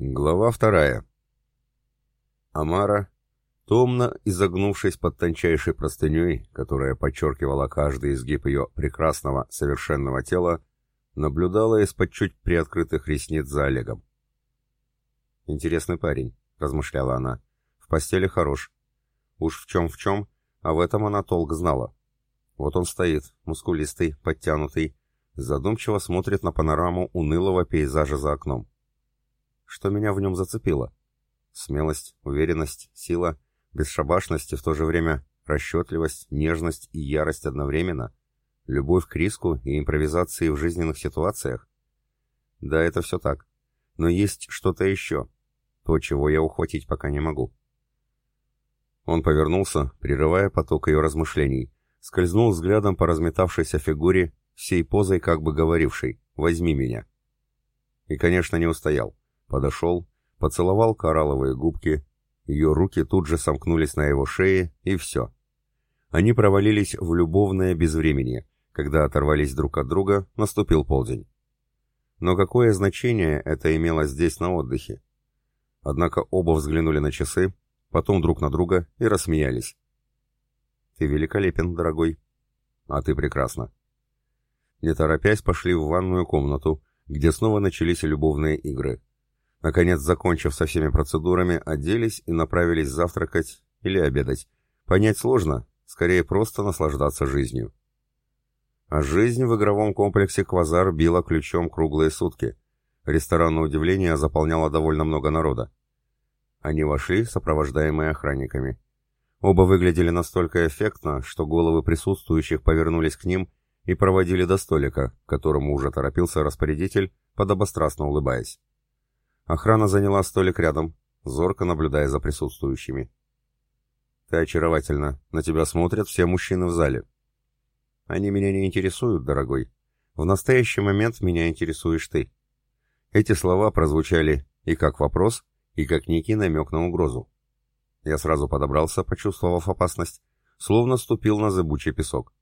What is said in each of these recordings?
Глава вторая. Амара, томно изогнувшись под тончайшей простыней, которая подчеркивала каждый изгиб ее прекрасного, совершенного тела, наблюдала из-под чуть приоткрытых ресниц за Олегом. «Интересный парень», — размышляла она. «В постели хорош. Уж в чем в чем, а в этом она толк знала. Вот он стоит, мускулистый, подтянутый, задумчиво смотрит на панораму унылого пейзажа за окном. Что меня в нем зацепило? Смелость, уверенность, сила, бесшабашность и в то же время расчетливость, нежность и ярость одновременно, любовь к риску и импровизации в жизненных ситуациях. Да, это все так. Но есть что-то еще, то, чего я ухватить пока не могу. Он повернулся, прерывая поток ее размышлений, скользнул взглядом по разметавшейся фигуре, всей позой как бы говорившей «возьми меня». И, конечно, не устоял. Подошел, поцеловал коралловые губки, ее руки тут же сомкнулись на его шее, и все. Они провалились в любовное безвременье. Когда оторвались друг от друга, наступил полдень. Но какое значение это имело здесь на отдыхе? Однако оба взглянули на часы, потом друг на друга и рассмеялись. «Ты великолепен, дорогой». «А ты прекрасна». Не торопясь, пошли в ванную комнату, где снова начались любовные игры. Наконец, закончив со всеми процедурами, оделись и направились завтракать или обедать. Понять сложно, скорее просто наслаждаться жизнью. А жизнь в игровом комплексе «Квазар» била ключом круглые сутки. Ресторан, на удивление, заполняло довольно много народа. Они вошли, сопровождаемые охранниками. Оба выглядели настолько эффектно, что головы присутствующих повернулись к ним и проводили до столика, к которому уже торопился распорядитель, подобострастно улыбаясь. Охрана заняла столик рядом, зорко наблюдая за присутствующими. «Ты очаровательна. На тебя смотрят все мужчины в зале». «Они меня не интересуют, дорогой. В настоящий момент меня интересуешь ты». Эти слова прозвучали и как вопрос, и как некий намек на угрозу. Я сразу подобрался, почувствовав опасность, словно ступил на зыбучий песок.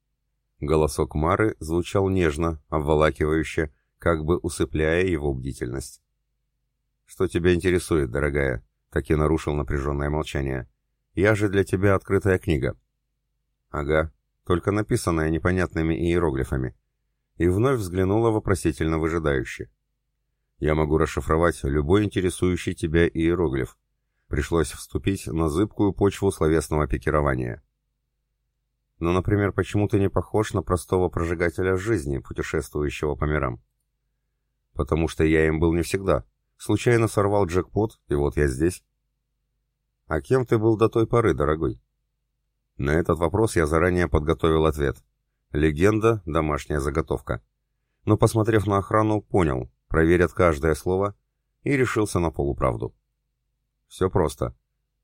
Голосок Мары звучал нежно, обволакивающе, как бы усыпляя его бдительность. «Что тебя интересует, дорогая?» — так и нарушил напряженное молчание. «Я же для тебя открытая книга». «Ага, только написанная непонятными иероглифами». И вновь взглянула вопросительно выжидающе. «Я могу расшифровать любой интересующий тебя иероглиф». Пришлось вступить на зыбкую почву словесного пикирования. «Ну, например, почему ты не похож на простого прожигателя жизни, путешествующего по мирам?» «Потому что я им был не всегда», Случайно сорвал джекпот, и вот я здесь. А кем ты был до той поры, дорогой? На этот вопрос я заранее подготовил ответ. Легенда, домашняя заготовка. Но, посмотрев на охрану, понял, проверят каждое слово, и решился на полуправду. Все просто.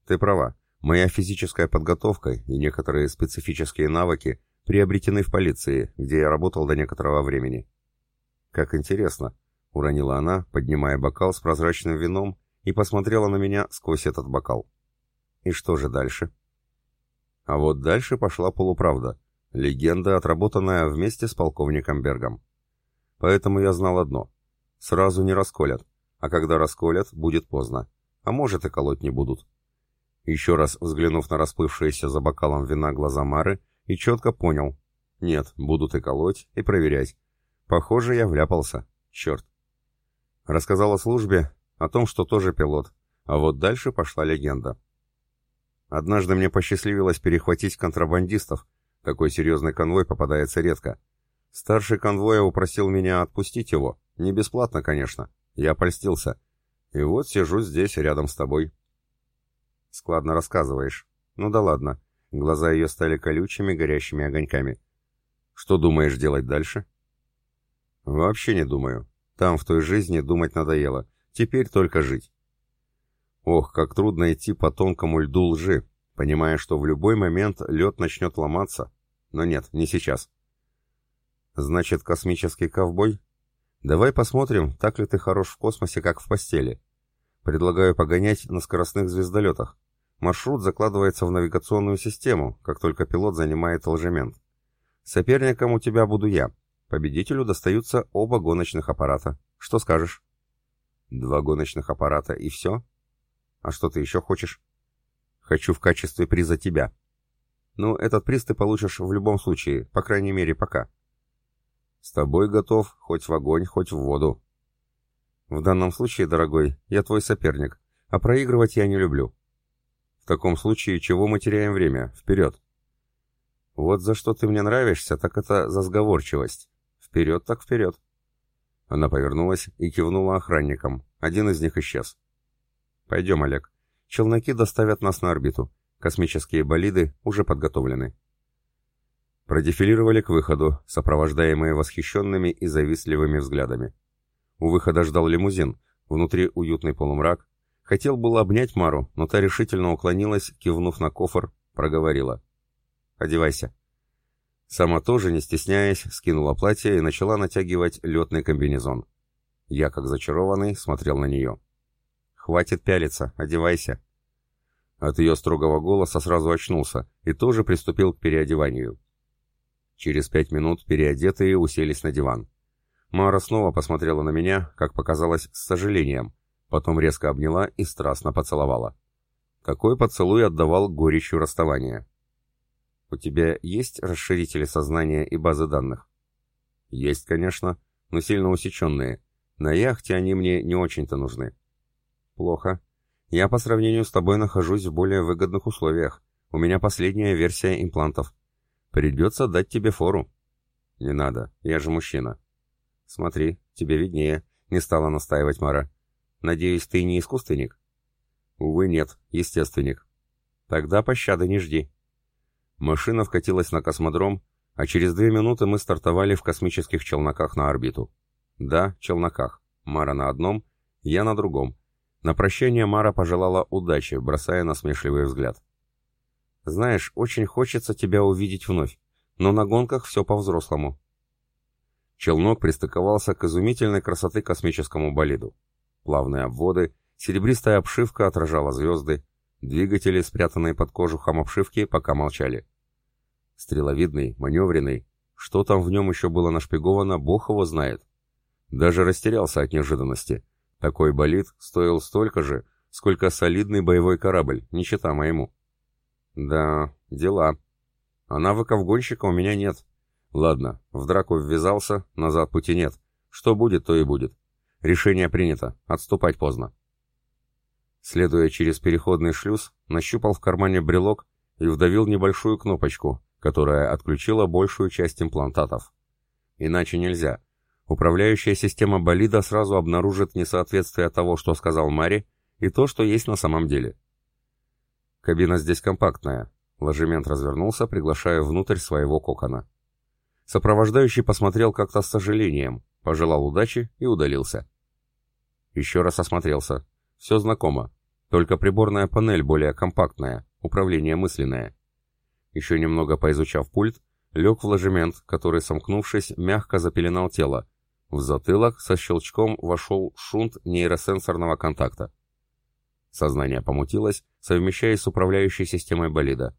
Ты права. Моя физическая подготовка и некоторые специфические навыки приобретены в полиции, где я работал до некоторого времени. Как интересно. — уронила она, поднимая бокал с прозрачным вином, и посмотрела на меня сквозь этот бокал. «И что же дальше?» А вот дальше пошла полуправда. Легенда, отработанная вместе с полковником Бергом. Поэтому я знал одно. Сразу не расколят. А когда расколят, будет поздно. А может и колоть не будут. Еще раз взглянув на расплывшиеся за бокалом вина глаза Мары, и четко понял. Нет, будут и колоть, и проверять. Похоже, я вляпался. Черт. Рассказал о службе, о том, что тоже пилот. А вот дальше пошла легенда. Однажды мне посчастливилось перехватить контрабандистов. Такой серьезный конвой попадается редко. Старший конвоя упросил меня отпустить его. Не бесплатно, конечно. Я польстился. И вот сижу здесь, рядом с тобой. Складно рассказываешь. Ну да ладно. Глаза ее стали колючими, горящими огоньками. Что думаешь делать дальше? Вообще не думаю. Там, в той жизни, думать надоело. Теперь только жить. Ох, как трудно идти по тонкому льду лжи, понимая, что в любой момент лед начнет ломаться. Но нет, не сейчас. Значит, космический ковбой? Давай посмотрим, так ли ты хорош в космосе, как в постели. Предлагаю погонять на скоростных звездолетах. Маршрут закладывается в навигационную систему, как только пилот занимает ложемент. Соперником у тебя буду я, Победителю достаются оба гоночных аппарата. Что скажешь? Два гоночных аппарата и все? А что ты еще хочешь? Хочу в качестве приза тебя. Ну, этот приз ты получишь в любом случае, по крайней мере, пока. С тобой готов хоть в огонь, хоть в воду. В данном случае, дорогой, я твой соперник, а проигрывать я не люблю. В таком случае, чего мы теряем время? Вперед! Вот за что ты мне нравишься, так это за сговорчивость. Вперед так вперед. Она повернулась и кивнула охранникам. Один из них исчез. «Пойдем, Олег. Челноки доставят нас на орбиту. Космические болиды уже подготовлены». Продефилировали к выходу, сопровождаемые восхищенными и завистливыми взглядами. У выхода ждал лимузин, внутри уютный полумрак. Хотел было обнять Мару, но та решительно уклонилась, кивнув на кофр, проговорила. «Одевайся». Сама тоже, не стесняясь, скинула платье и начала натягивать летный комбинезон. Я, как зачарованный, смотрел на нее. «Хватит пялиться, одевайся». От ее строгого голоса сразу очнулся и тоже приступил к переодеванию. Через пять минут переодетые уселись на диван. Мара снова посмотрела на меня, как показалось, с сожалением, потом резко обняла и страстно поцеловала. Такой поцелуй отдавал горечью расставания. У тебя есть расширители сознания и базы данных? Есть, конечно, но сильно усеченные. На яхте они мне не очень-то нужны. Плохо. Я по сравнению с тобой нахожусь в более выгодных условиях. У меня последняя версия имплантов. Придется дать тебе фору. Не надо, я же мужчина. Смотри, тебе виднее, не стала настаивать Мара. Надеюсь, ты не искусственник? Увы, нет, естественник. Тогда пощады не жди. Машина вкатилась на космодром, а через две минуты мы стартовали в космических челноках на орбиту. Да, челноках. Мара на одном, я на другом. На прощание Мара пожелала удачи, бросая насмешливый взгляд. «Знаешь, очень хочется тебя увидеть вновь, но на гонках все по-взрослому». Челнок пристыковался к изумительной красоты космическому болиду. Плавные обводы, серебристая обшивка отражала звезды, Двигатели, спрятанные под кожухом обшивки, пока молчали. Стреловидный, маневренный. Что там в нем еще было нашпиговано, бог его знает. Даже растерялся от неожиданности. Такой болид стоил столько же, сколько солидный боевой корабль, не чита моему. Да, дела. А навыков гонщика у меня нет. Ладно, в драку ввязался, назад пути нет. Что будет, то и будет. Решение принято, отступать поздно. Следуя через переходный шлюз, нащупал в кармане брелок и вдавил небольшую кнопочку, которая отключила большую часть имплантатов. Иначе нельзя. Управляющая система болида сразу обнаружит несоответствие того, что сказал Мари, и то, что есть на самом деле. Кабина здесь компактная. Ложемент развернулся, приглашая внутрь своего кокона. Сопровождающий посмотрел как-то с сожалением, пожелал удачи и удалился. Еще раз осмотрелся. Все знакомо. Только приборная панель более компактная, управление мысленное. Еще немного поизучав пульт, лег в ложемент, который, сомкнувшись, мягко запеленал тело. В затылок со щелчком вошел шунт нейросенсорного контакта. Сознание помутилось, совмещаясь с управляющей системой болида.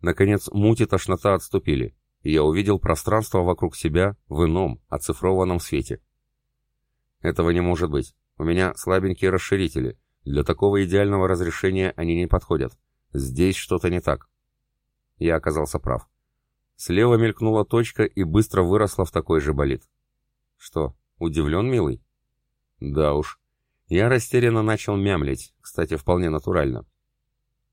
Наконец, муть и тошнота отступили, и я увидел пространство вокруг себя в ином, оцифрованном свете. Этого не может быть. У меня слабенькие расширители, для такого идеального разрешения они не подходят. Здесь что-то не так. Я оказался прав. Слева мелькнула точка и быстро выросла в такой же болид. Что, удивлен, милый? Да уж. Я растерянно начал мямлить, кстати, вполне натурально.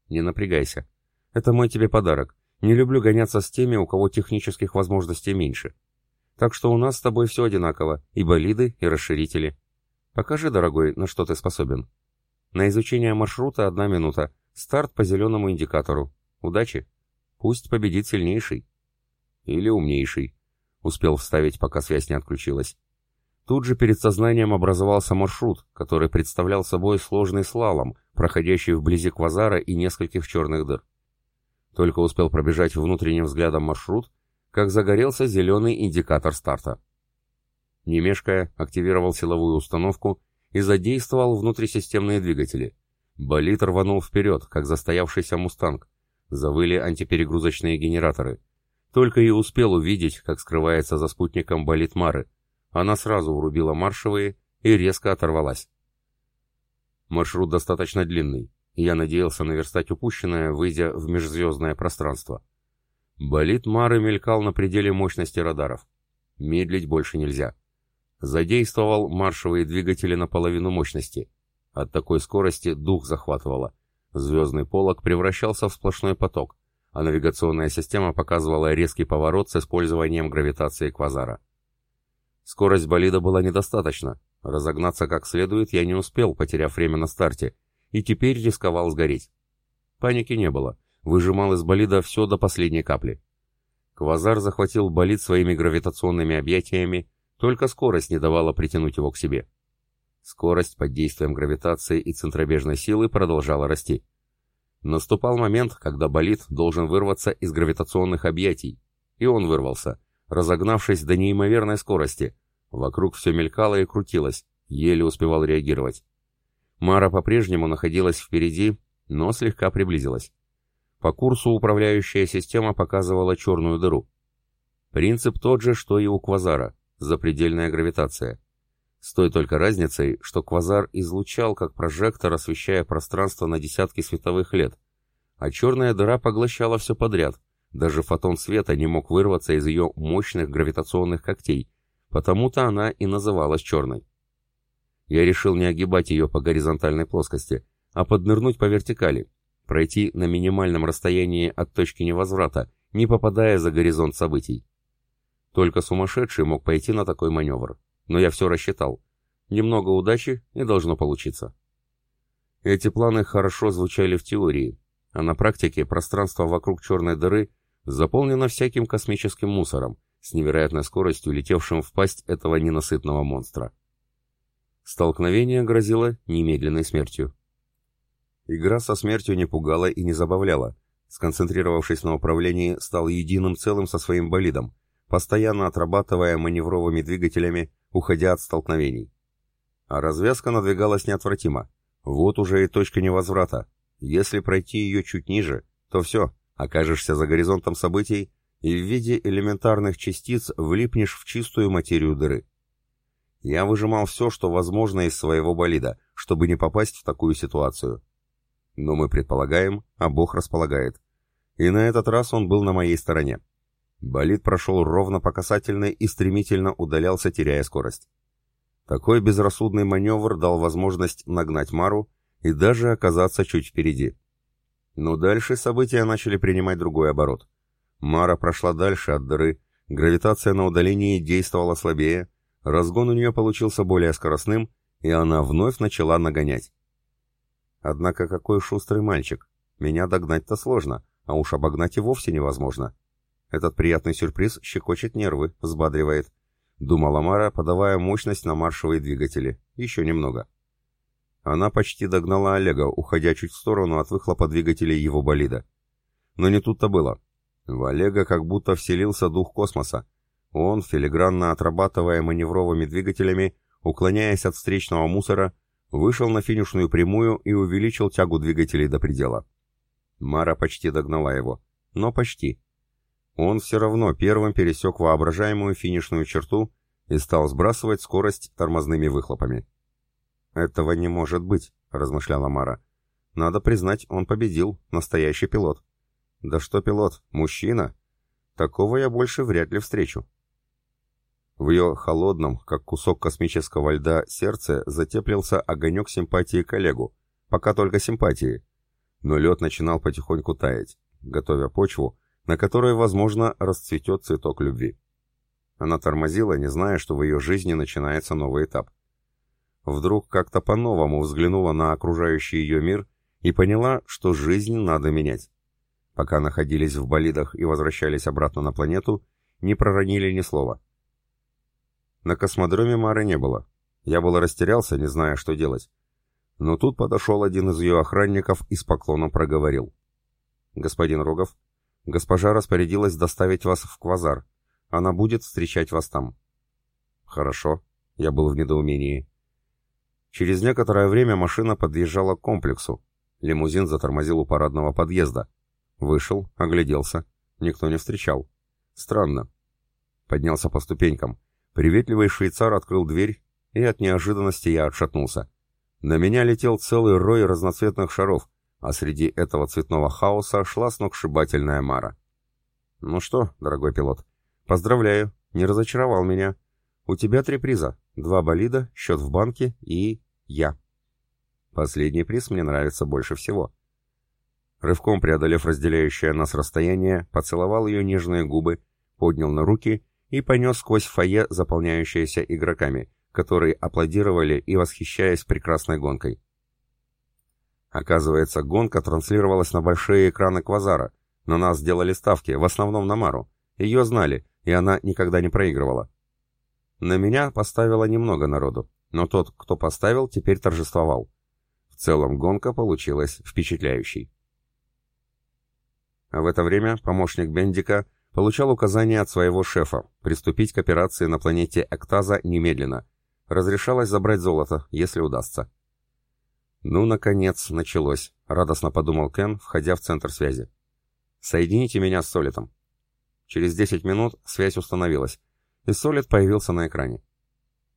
Не напрягайся. Это мой тебе подарок. Не люблю гоняться с теми, у кого технических возможностей меньше. Так что у нас с тобой все одинаково, и болиды, и расширители. Покажи, дорогой, на что ты способен. На изучение маршрута одна минута. Старт по зеленому индикатору. Удачи. Пусть победит сильнейший. Или умнейший. Успел вставить, пока связь не отключилась. Тут же перед сознанием образовался маршрут, который представлял собой сложный слалом, проходящий вблизи квазара и нескольких черных дыр. Только успел пробежать внутренним взглядом маршрут, как загорелся зеленый индикатор старта. Не мешкая, активировал силовую установку и задействовал внутрисистемные двигатели. Болид рванул вперед, как застоявшийся «Мустанг». Завыли антиперегрузочные генераторы. Только и успел увидеть, как скрывается за спутником болид Мары. Она сразу врубила маршевые и резко оторвалась. Маршрут достаточно длинный, я надеялся наверстать упущенное, выйдя в межзвездное пространство. Болид Мары мелькал на пределе мощности радаров. Медлить больше нельзя. Задействовал маршевые двигатели на половину мощности. От такой скорости дух захватывало. Звездный полог превращался в сплошной поток, а навигационная система показывала резкий поворот с использованием гравитации квазара. Скорость болида была недостаточна. Разогнаться как следует я не успел, потеряв время на старте, и теперь рисковал сгореть. Паники не было. Выжимал из болида все до последней капли. Квазар захватил болид своими гравитационными объятиями, только скорость не давала притянуть его к себе. Скорость под действием гравитации и центробежной силы продолжала расти. Наступал момент, когда болид должен вырваться из гравитационных объятий, и он вырвался, разогнавшись до неимоверной скорости. Вокруг все мелькало и крутилось, еле успевал реагировать. Мара по-прежнему находилась впереди, но слегка приблизилась. По курсу управляющая система показывала черную дыру. Принцип тот же, что и у квазара, запредельная гравитация. С той только разницей, что квазар излучал как прожектор, освещая пространство на десятки световых лет, а черная дыра поглощала все подряд, даже фотон света не мог вырваться из ее мощных гравитационных когтей, потому-то она и называлась черной. Я решил не огибать ее по горизонтальной плоскости, а поднырнуть по вертикали, пройти на минимальном расстоянии от точки невозврата, не попадая за горизонт событий. Только сумасшедший мог пойти на такой маневр, но я все рассчитал. Немного удачи и должно получиться. Эти планы хорошо звучали в теории, а на практике пространство вокруг черной дыры заполнено всяким космическим мусором, с невероятной скоростью летевшим в пасть этого ненасытного монстра. Столкновение грозило немедленной смертью. Игра со смертью не пугала и не забавляла. Сконцентрировавшись на управлении, стал единым целым со своим болидом, постоянно отрабатывая маневровыми двигателями, уходя от столкновений. А развязка надвигалась неотвратимо. Вот уже и точка невозврата. Если пройти ее чуть ниже, то все, окажешься за горизонтом событий и в виде элементарных частиц влипнешь в чистую материю дыры. Я выжимал все, что возможно из своего болида, чтобы не попасть в такую ситуацию. Но мы предполагаем, а Бог располагает. И на этот раз он был на моей стороне. Болид прошел ровно по касательной и стремительно удалялся, теряя скорость. Такой безрассудный маневр дал возможность нагнать Мару и даже оказаться чуть впереди. Но дальше события начали принимать другой оборот. Мара прошла дальше от дыры, гравитация на удалении действовала слабее, разгон у нее получился более скоростным, и она вновь начала нагонять. Однако какой шустрый мальчик. Меня догнать-то сложно, а уж обогнать и вовсе невозможно. Этот приятный сюрприз щекочет нервы, взбадривает. Думала Мара, подавая мощность на маршевые двигатели. Еще немного. Она почти догнала Олега, уходя чуть в сторону от выхлопа двигателей его болида. Но не тут-то было. В Олега как будто вселился дух космоса. Он, филигранно отрабатывая маневровыми двигателями, уклоняясь от встречного мусора, вышел на финишную прямую и увеличил тягу двигателей до предела. Мара почти догнала его, но почти. Он все равно первым пересек воображаемую финишную черту и стал сбрасывать скорость тормозными выхлопами. «Этого не может быть», — размышляла Мара. «Надо признать, он победил, настоящий пилот». «Да что пилот, мужчина? Такого я больше вряд ли встречу». В ее холодном, как кусок космического льда, сердце затеплился огонек симпатии к Олегу. Пока только симпатии. Но лед начинал потихоньку таять, готовя почву, на которой, возможно, расцветет цветок любви. Она тормозила, не зная, что в ее жизни начинается новый этап. Вдруг как-то по-новому взглянула на окружающий ее мир и поняла, что жизнь надо менять. Пока находились в болидах и возвращались обратно на планету, не проронили ни слова. На космодроме Мары не было. Я было растерялся, не зная, что делать. Но тут подошел один из ее охранников и с поклоном проговорил. «Господин Рогов, госпожа распорядилась доставить вас в Квазар. Она будет встречать вас там». «Хорошо», — я был в недоумении. Через некоторое время машина подъезжала к комплексу. Лимузин затормозил у парадного подъезда. Вышел, огляделся. Никто не встречал. Странно. Поднялся по ступенькам. Приветливый швейцар открыл дверь, и от неожиданности я отшатнулся. На меня летел целый рой разноцветных шаров, а среди этого цветного хаоса шла сногсшибательная Мара. «Ну что, дорогой пилот, поздравляю, не разочаровал меня. У тебя три приза, два болида, счет в банке и... я». Последний приз мне нравится больше всего. Рывком преодолев разделяющее нас расстояние, поцеловал ее нежные губы, поднял на руки и понес сквозь фойе, заполняющееся игроками, которые аплодировали и восхищаясь прекрасной гонкой. Оказывается, гонка транслировалась на большие экраны Квазара. На нас сделали ставки, в основном на Мару. Ее знали, и она никогда не проигрывала. На меня поставило немного народу, но тот, кто поставил, теперь торжествовал. В целом гонка получилась впечатляющей. А в это время помощник Бендика получал указание от своего шефа приступить к операции на планете Эктаза немедленно. Разрешалось забрать золото, если удастся. «Ну, наконец, началось», — радостно подумал Кен, входя в центр связи. «Соедините меня с Солитом». Через 10 минут связь установилась, и Солид появился на экране.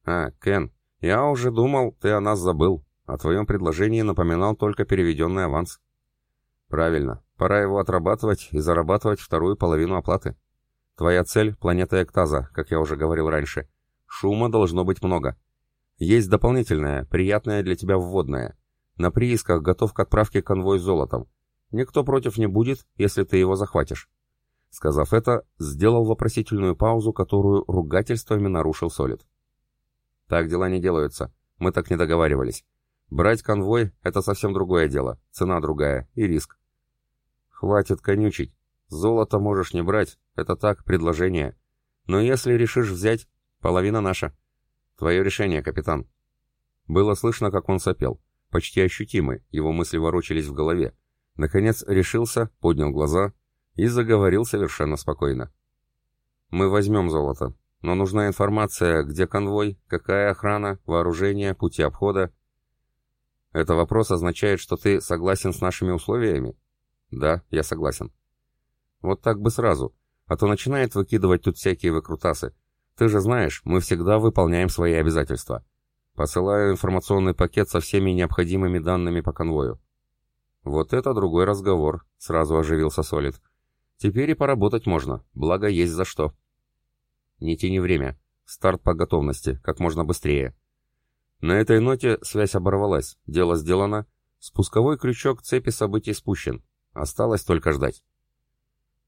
«А, Кен, я уже думал, ты о нас забыл. О твоем предложении напоминал только переведенный аванс». «Правильно. Пора его отрабатывать и зарабатывать вторую половину оплаты. Твоя цель — планета Эктаза, как я уже говорил раньше. Шума должно быть много. Есть дополнительное, приятное для тебя вводное. На приисках готов к отправке конвой с золотом. Никто против не будет, если ты его захватишь. Сказав это, сделал вопросительную паузу, которую ругательствами нарушил Солид. Так дела не делаются. Мы так не договаривались. Брать конвой — это совсем другое дело, цена другая и риск. Хватит конючить. Золото можешь не брать, это так, предложение. Но если решишь взять, половина наша. Твое решение, капитан. Было слышно, как он сопел. Почти ощутимый, его мысли ворочались в голове. Наконец решился, поднял глаза и заговорил совершенно спокойно. «Мы возьмем золото, но нужна информация, где конвой, какая охрана, вооружение, пути обхода. Это вопрос означает, что ты согласен с нашими условиями? Да, я согласен. Вот так бы сразу, а то начинает выкидывать тут всякие выкрутасы. Ты же знаешь, мы всегда выполняем свои обязательства. Посылаю информационный пакет со всеми необходимыми данными по конвою. Вот это другой разговор, сразу оживился Солид. Теперь и поработать можно, благо есть за что. Не тяни время. Старт по готовности, как можно быстрее. На этой ноте связь оборвалась, дело сделано, спусковой крючок цепи событий спущен. Осталось только ждать.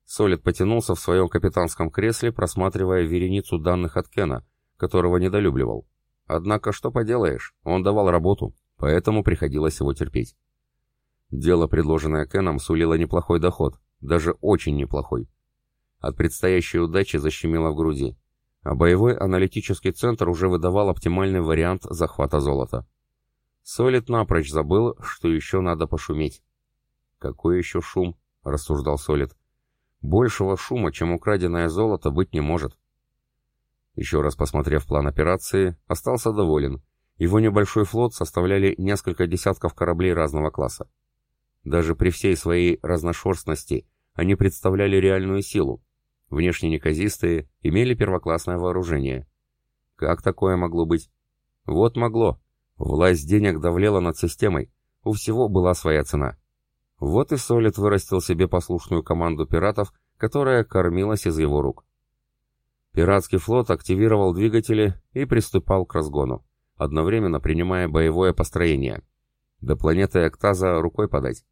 Солид потянулся в своем капитанском кресле, просматривая вереницу данных от Кена, которого недолюбливал. Однако, что поделаешь, он давал работу, поэтому приходилось его терпеть. Дело, предложенное Кеном, сулило неплохой доход, даже очень неплохой. От предстоящей удачи защемило в груди, а боевой аналитический центр уже выдавал оптимальный вариант захвата золота. Солид напрочь забыл, что еще надо пошуметь. «Какой еще шум?» — рассуждал Солид. «Большего шума, чем украденное золото, быть не может». Еще раз посмотрев план операции, остался доволен. Его небольшой флот составляли несколько десятков кораблей разного класса. Даже при всей своей разношерстности они представляли реальную силу. Внешне неказистые, имели первоклассное вооружение. Как такое могло быть? Вот могло. Власть денег давлела над системой. У всего была своя цена. Вот и Солид вырастил себе послушную команду пиратов, которая кормилась из его рук. Пиратский флот активировал двигатели и приступал к разгону, одновременно принимая боевое построение. До планеты Эктаза рукой подать.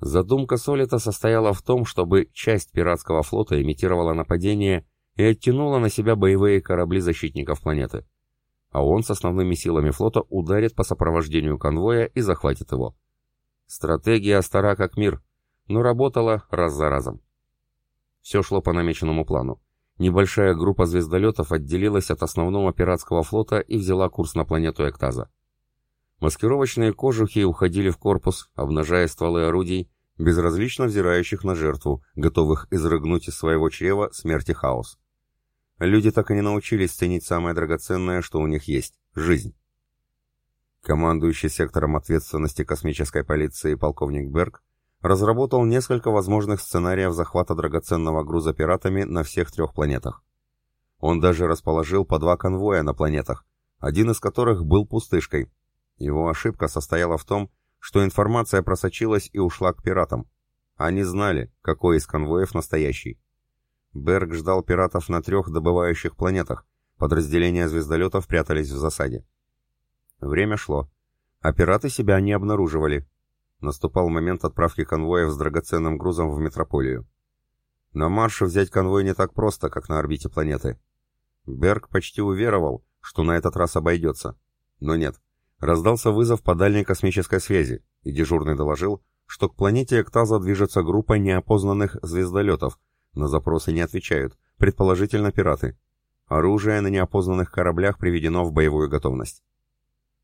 Задумка Солита состояла в том, чтобы часть пиратского флота имитировала нападение и оттянула на себя боевые корабли защитников планеты. А он с основными силами флота ударит по сопровождению конвоя и захватит его. Стратегия стара как мир, но работала раз за разом. Все шло по намеченному плану. Небольшая группа звездолетов отделилась от основного пиратского флота и взяла курс на планету Эктаза. Маскировочные кожухи уходили в корпус, обнажая стволы орудий, безразлично взирающих на жертву, готовых изрыгнуть из своего чрева смерти хаос. Люди так и не научились ценить самое драгоценное, что у них есть — жизнь. Командующий сектором ответственности космической полиции полковник Берг разработал несколько возможных сценариев захвата драгоценного груза пиратами на всех трех планетах. Он даже расположил по два конвоя на планетах, один из которых был пустышкой, Его ошибка состояла в том, что информация просочилась и ушла к пиратам. Они знали, какой из конвоев настоящий. Берг ждал пиратов на трех добывающих планетах. Подразделения звездолетов прятались в засаде. Время шло. А пираты себя не обнаруживали. Наступал момент отправки конвоев с драгоценным грузом в метрополию. На марше взять конвой не так просто, как на орбите планеты. Берг почти уверовал, что на этот раз обойдется. Но нет. Раздался вызов по дальней космической связи, и дежурный доложил, что к планете Эктаза движется группа неопознанных звездолетов. На запросы не отвечают, предположительно пираты. Оружие на неопознанных кораблях приведено в боевую готовность.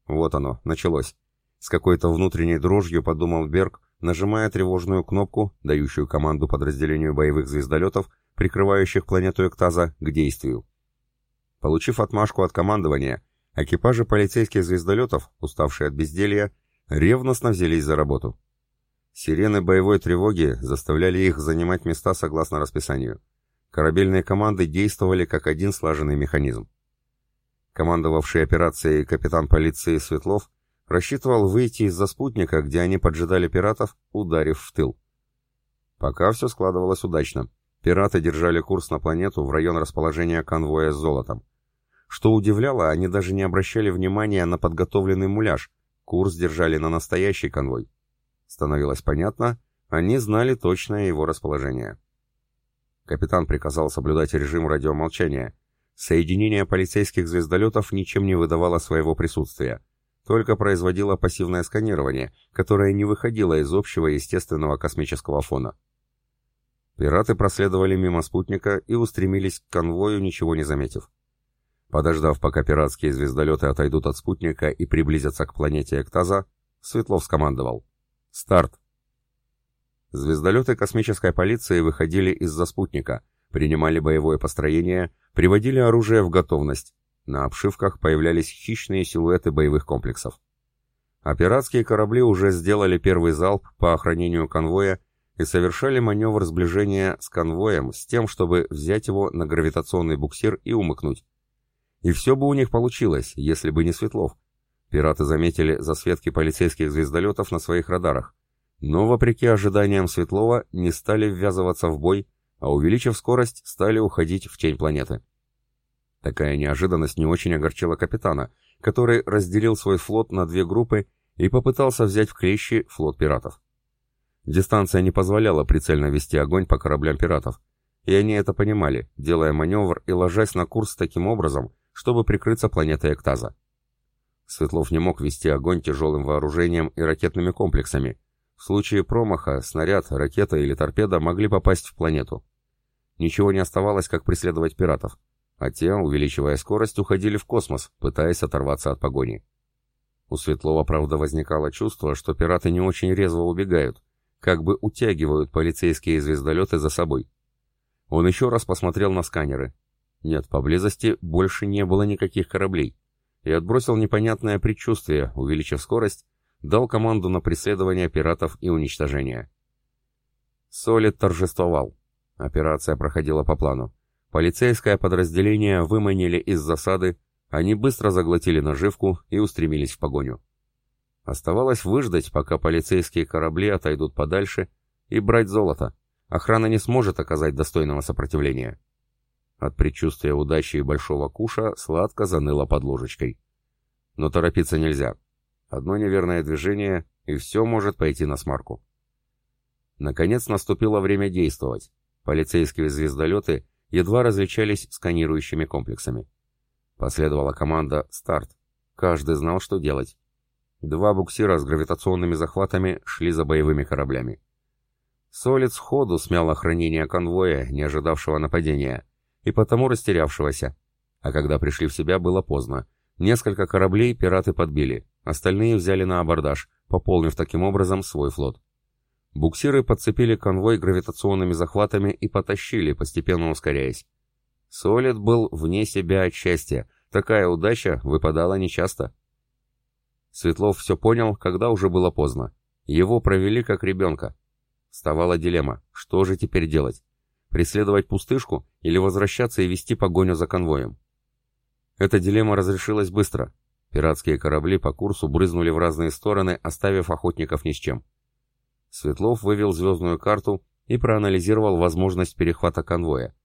Вот оно, началось. С какой-то внутренней дрожью подумал Берг, нажимая тревожную кнопку, дающую команду подразделению боевых звездолетов, прикрывающих планету Эктаза, к действию. Получив отмашку от командования, экипажи полицейских звездолетов, уставшие от безделья, ревностно взялись за работу. Сирены боевой тревоги заставляли их занимать места согласно расписанию. Корабельные команды действовали как один слаженный механизм. Командовавший операцией капитан полиции Светлов рассчитывал выйти из-за спутника, где они поджидали пиратов, ударив в тыл. Пока все складывалось удачно. Пираты держали курс на планету в район расположения конвоя с золотом. Что удивляло, они даже не обращали внимания на подготовленный муляж, курс держали на настоящий конвой. Становилось понятно, они знали точное его расположение. Капитан приказал соблюдать режим радиомолчания. Соединение полицейских звездолетов ничем не выдавало своего присутствия — только производила пассивное сканирование, которое не выходило из общего естественного космического фона. Пираты проследовали мимо спутника и устремились к конвою, ничего не заметив. Подождав, пока пиратские звездолеты отойдут от спутника и приблизятся к планете Эктаза, Светлов скомандовал. «Старт!» Звездолеты космической полиции выходили из-за спутника, принимали боевое построение, приводили оружие в готовность, на обшивках появлялись хищные силуэты боевых комплексов. А пиратские корабли уже сделали первый залп по охранению конвоя и совершали маневр сближения с конвоем с тем, чтобы взять его на гравитационный буксир и умыкнуть. И все бы у них получилось, если бы не Светлов. Пираты заметили засветки полицейских звездолетов на своих радарах, но, вопреки ожиданиям Светлова, не стали ввязываться в бой, а увеличив скорость, стали уходить в тень планеты. Такая неожиданность не очень огорчила капитана, который разделил свой флот на две группы и попытался взять в клещи флот пиратов. Дистанция не позволяла прицельно вести огонь по кораблям пиратов, и они это понимали, делая маневр и ложась на курс таким образом, чтобы прикрыться планетой Эктаза. Светлов не мог вести огонь тяжелым вооружением и ракетными комплексами. В случае промаха снаряд, ракета или торпеда могли попасть в планету. Ничего не оставалось, как преследовать пиратов а те, увеличивая скорость, уходили в космос, пытаясь оторваться от погони. У Светлова, правда, возникало чувство, что пираты не очень резво убегают, как бы утягивают полицейские звездолеты за собой. Он еще раз посмотрел на сканеры. Нет, поблизости больше не было никаких кораблей. И отбросил непонятное предчувствие, увеличив скорость, дал команду на преследование пиратов и уничтожение. Солид торжествовал. Операция проходила по плану. Полицейское подразделение выманили из засады, они быстро заглотили наживку и устремились в погоню. Оставалось выждать, пока полицейские корабли отойдут подальше, и брать золото. Охрана не сможет оказать достойного сопротивления. От предчувствия удачи и большого куша сладко заныло под ложечкой. Но торопиться нельзя. Одно неверное движение, и все может пойти на смарку. Наконец наступило время действовать. Полицейские звездолеты едва различались сканирующими комплексами. Последовала команда «Старт». Каждый знал, что делать. Два буксира с гравитационными захватами шли за боевыми кораблями. Солид сходу смял охранение конвоя, не ожидавшего нападения, и потому растерявшегося. А когда пришли в себя, было поздно. Несколько кораблей пираты подбили, остальные взяли на абордаж, пополнив таким образом свой флот. Буксиры подцепили конвой гравитационными захватами и потащили, постепенно ускоряясь. Солид был вне себя от счастья. Такая удача выпадала нечасто. Светлов все понял, когда уже было поздно. Его провели как ребенка. Вставала дилемма, что же теперь делать? Преследовать пустышку или возвращаться и вести погоню за конвоем? Эта дилемма разрешилась быстро. Пиратские корабли по курсу брызнули в разные стороны, оставив охотников ни с чем. Светлов вывел звездную карту и проанализировал возможность перехвата конвоя.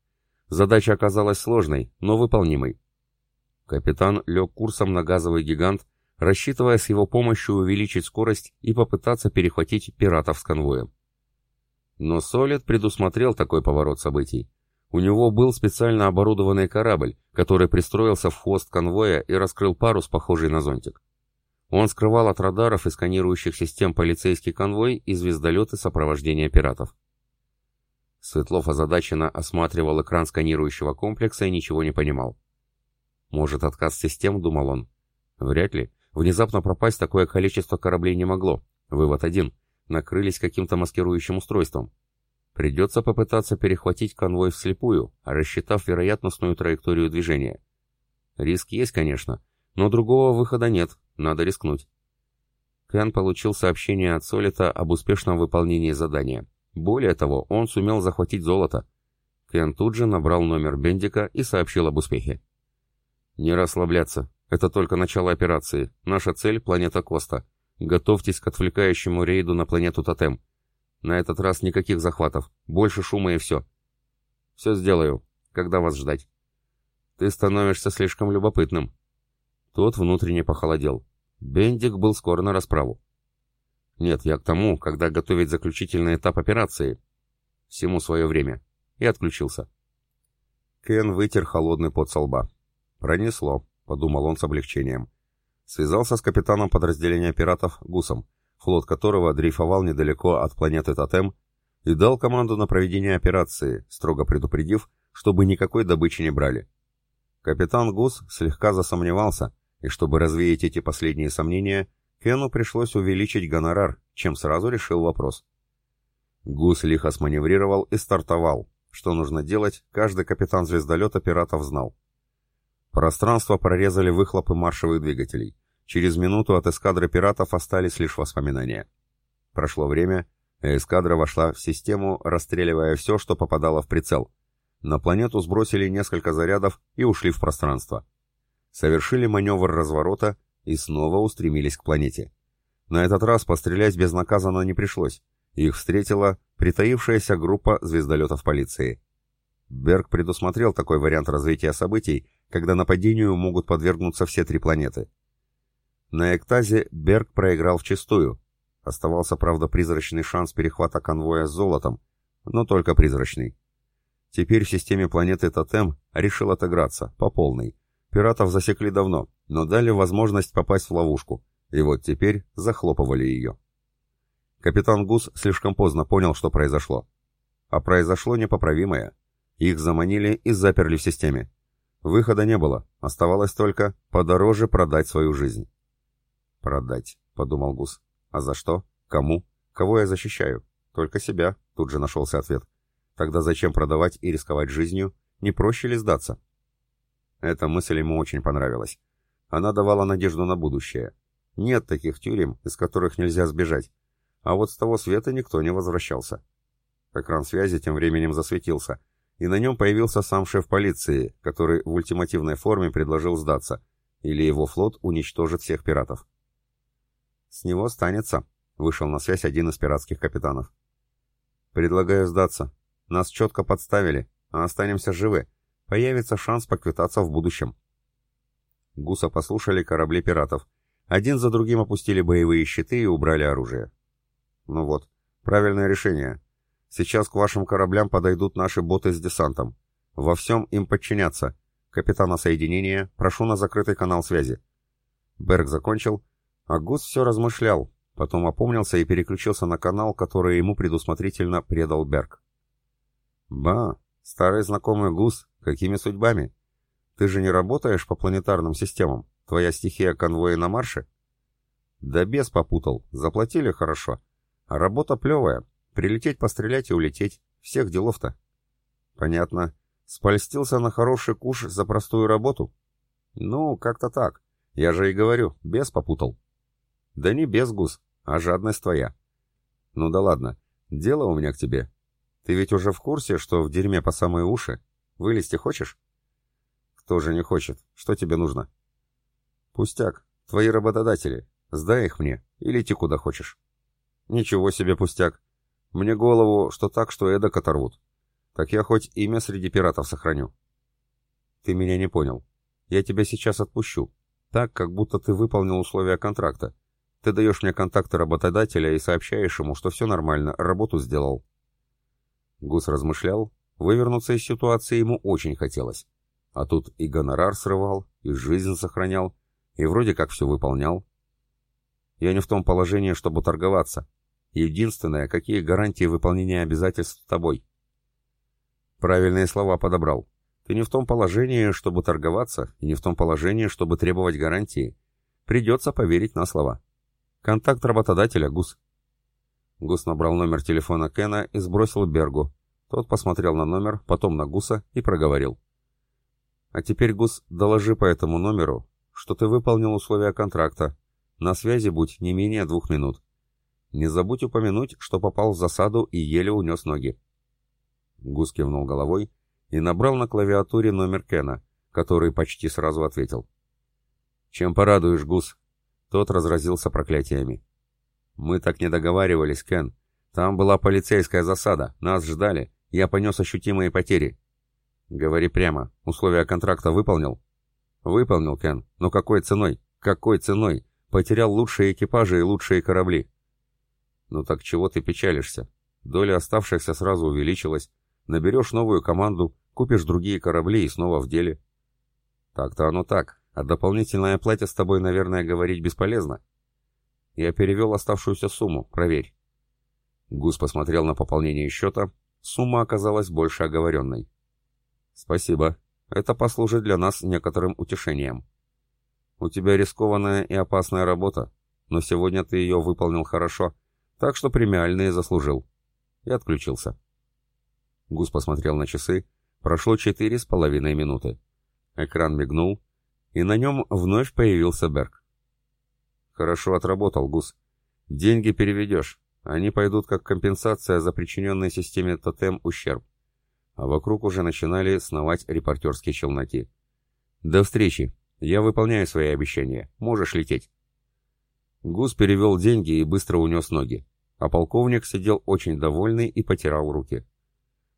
Задача оказалась сложной, но выполнимой. Капитан лег курсом на газовый гигант, рассчитывая с его помощью увеличить скорость и попытаться перехватить пиратов с конвоем. Но Солид предусмотрел такой поворот событий. У него был специально оборудованный корабль, который пристроился в хвост конвоя и раскрыл парус, похожий на зонтик. Он скрывал от радаров и сканирующих систем полицейский конвой и звездолеты сопровождения пиратов. Светлов озадаченно осматривал экран сканирующего комплекса и ничего не понимал. Может, отказ систем, думал он. Вряд ли. Внезапно пропасть такое количество кораблей не могло. Вывод один. Накрылись каким-то маскирующим устройством. Придется попытаться перехватить конвой вслепую, рассчитав вероятностную траекторию движения. Риск есть, конечно, но другого выхода нет, надо рискнуть. Кен получил сообщение от Солита об успешном выполнении задания. Более того, он сумел захватить золото. Кен тут же набрал номер Бендика и сообщил об успехе. «Не расслабляться. Это только начало операции. Наша цель — планета Коста. Готовьтесь к отвлекающему рейду на планету Тотем. На этот раз никаких захватов. Больше шума и все. Все сделаю. Когда вас ждать? Ты становишься слишком любопытным. Тот внутренне похолодел. Бендик был скоро на расправу. Нет, я к тому, когда готовить заключительный этап операции. Всему свое время. И отключился. Кен вытер холодный пот со лба. «Пронесло», — подумал он с облегчением. Связался с капитаном подразделения пиратов Гусом флот которого дрейфовал недалеко от планеты Тотем, и дал команду на проведение операции, строго предупредив, чтобы никакой добычи не брали. Капитан Гус слегка засомневался, и чтобы развеять эти последние сомнения, Кену пришлось увеличить гонорар, чем сразу решил вопрос. Гус лихо сманеврировал и стартовал. Что нужно делать, каждый капитан звездолета пиратов знал. Пространство прорезали выхлопы маршевых двигателей. Через минуту от эскадры пиратов остались лишь воспоминания. Прошло время, и эскадра вошла в систему, расстреливая все, что попадало в прицел. На планету сбросили несколько зарядов и ушли в пространство. Совершили маневр разворота и снова устремились к планете. На этот раз пострелять безнаказанно не пришлось. Их встретила притаившаяся группа звездолетов полиции. Берг предусмотрел такой вариант развития событий, когда нападению могут подвергнуться все три планеты. На Эктазе Берг проиграл вчистую. Оставался, правда, призрачный шанс перехвата конвоя с золотом, но только призрачный. Теперь в системе планеты Тотем решил отыграться, по полной. Пиратов засекли давно, но дали возможность попасть в ловушку, и вот теперь захлопывали ее. Капитан Гус слишком поздно понял, что произошло. А произошло непоправимое. Их заманили и заперли в системе. Выхода не было, оставалось только подороже продать свою жизнь. «Продать», — подумал Гус. «А за что? Кому? Кого я защищаю? Только себя», — тут же нашелся ответ. «Тогда зачем продавать и рисковать жизнью? Не проще ли сдаться?» Эта мысль ему очень понравилась. Она давала надежду на будущее. Нет таких тюрем, из которых нельзя сбежать. А вот с того света никто не возвращался. Экран связи тем временем засветился, и на нем появился сам шеф полиции, который в ультимативной форме предложил сдаться, или его флот уничтожит всех пиратов. «С него станется», — вышел на связь один из пиратских капитанов. «Предлагаю сдаться. Нас четко подставили, а останемся живы. Появится шанс поквитаться в будущем». Гуса послушали корабли пиратов. Один за другим опустили боевые щиты и убрали оружие. «Ну вот, правильное решение. Сейчас к вашим кораблям подойдут наши боты с десантом. Во всем им подчиняться. Капитана соединения, прошу на закрытый канал связи». Берг закончил а Гус все размышлял, потом опомнился и переключился на канал, который ему предусмотрительно предал Берг. «Ба, старый знакомый Гус, какими судьбами? Ты же не работаешь по планетарным системам? Твоя стихия конвоя на марше?» «Да бес попутал, заплатили хорошо. А работа плевая, прилететь, пострелять и улететь. Всех делов-то». «Понятно. Спольстился на хороший куш за простую работу?» «Ну, как-то так. Я же и говорю, бес попутал». Да не без гус, а жадность твоя. Ну да ладно, дело у меня к тебе. Ты ведь уже в курсе, что в дерьме по самые уши? Вылезти хочешь? Кто же не хочет? Что тебе нужно? Пустяк. Твои работодатели. Сдай их мне и лети куда хочешь». «Ничего себе пустяк. Мне голову, что так, что эдак оторвут. Так я хоть имя среди пиратов сохраню». «Ты меня не понял. Я тебя сейчас отпущу. Так, как будто ты выполнил условия контракта. Ты даешь мне контакты работодателя и сообщаешь ему, что все нормально, работу сделал». Гус размышлял. Вывернуться из ситуации ему очень хотелось. А тут и гонорар срывал, и жизнь сохранял, и вроде как все выполнял. Я не в том положении, чтобы торговаться. Единственное, какие гарантии выполнения обязательств с тобой. Правильные слова подобрал. Ты не в том положении, чтобы торговаться, и не в том положении, чтобы требовать гарантии. Придется поверить на слова. Контакт работодателя, Гус. Гус набрал номер телефона Кена и сбросил Бергу. Тот посмотрел на номер, потом на Гуса и проговорил. «А теперь, Гус, доложи по этому номеру, что ты выполнил условия контракта. На связи будь не менее двух минут. Не забудь упомянуть, что попал в засаду и еле унес ноги». Гус кивнул головой и набрал на клавиатуре номер Кена, который почти сразу ответил. «Чем порадуешь, Гус?» Тот разразился проклятиями. «Мы так не договаривались, Кен. Там была полицейская засада, нас ждали, я понес ощутимые потери». «Говори прямо, условия контракта выполнил?» «Выполнил, Кен, но какой ценой? Какой ценой? Потерял лучшие экипажи и лучшие корабли». «Ну так чего ты печалишься? Доля оставшихся сразу увеличилась. Наберешь новую команду, Купишь другие корабли и снова в деле. Так-то оно так, а дополнительная платье с тобой, наверное, говорить бесполезно. Я перевел оставшуюся сумму, проверь. Гус посмотрел на пополнение счета. Сумма оказалась больше оговоренной. Спасибо. Это послужит для нас некоторым утешением. У тебя рискованная и опасная работа, но сегодня ты ее выполнил хорошо, так что премиальные заслужил. И отключился. Гус посмотрел на часы Прошло четыре с половиной минуты. Экран мигнул, и на нем вновь появился Берг. «Хорошо отработал, Гус. Деньги переведешь. Они пойдут как компенсация за причиненный системе тотем ущерб». А вокруг уже начинали сновать репортерские челноки. «До встречи. Я выполняю свои обещания. Можешь лететь». Гус перевел деньги и быстро унес ноги, а полковник сидел очень довольный и потирал руки.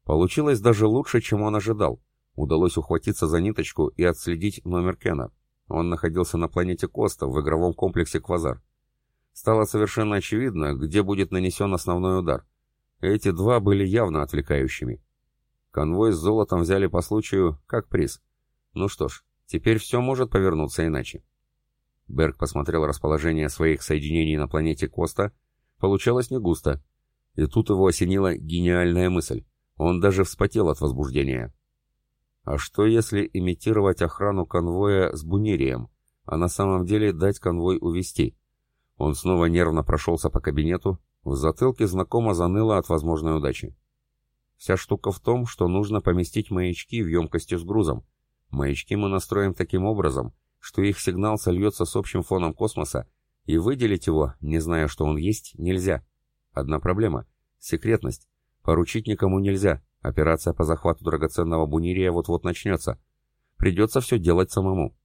Получилось даже лучше, чем он ожидал. Удалось ухватиться за ниточку и отследить номер Кена. Он находился на планете Коста в игровом комплексе Квазар. Стало совершенно очевидно, где будет нанесен основной удар. Эти два были явно отвлекающими. Конвой с золотом взяли по случаю как приз. Ну что ж, теперь все может повернуться иначе. Берг посмотрел расположение своих соединений на планете Коста. Получалось не густо. И тут его осенила гениальная мысль. Он даже вспотел от возбуждения. А что если имитировать охрану конвоя с Бунирием, а на самом деле дать конвой увести? Он снова нервно прошелся по кабинету, в затылке знакомо заныло от возможной удачи. Вся штука в том, что нужно поместить маячки в емкости с грузом. Маячки мы настроим таким образом, что их сигнал сольется с общим фоном космоса, и выделить его, не зная, что он есть, нельзя. Одна проблема — секретность. Поручить никому нельзя. Операция по захвату драгоценного бунирия вот-вот начнется. Придется все делать самому.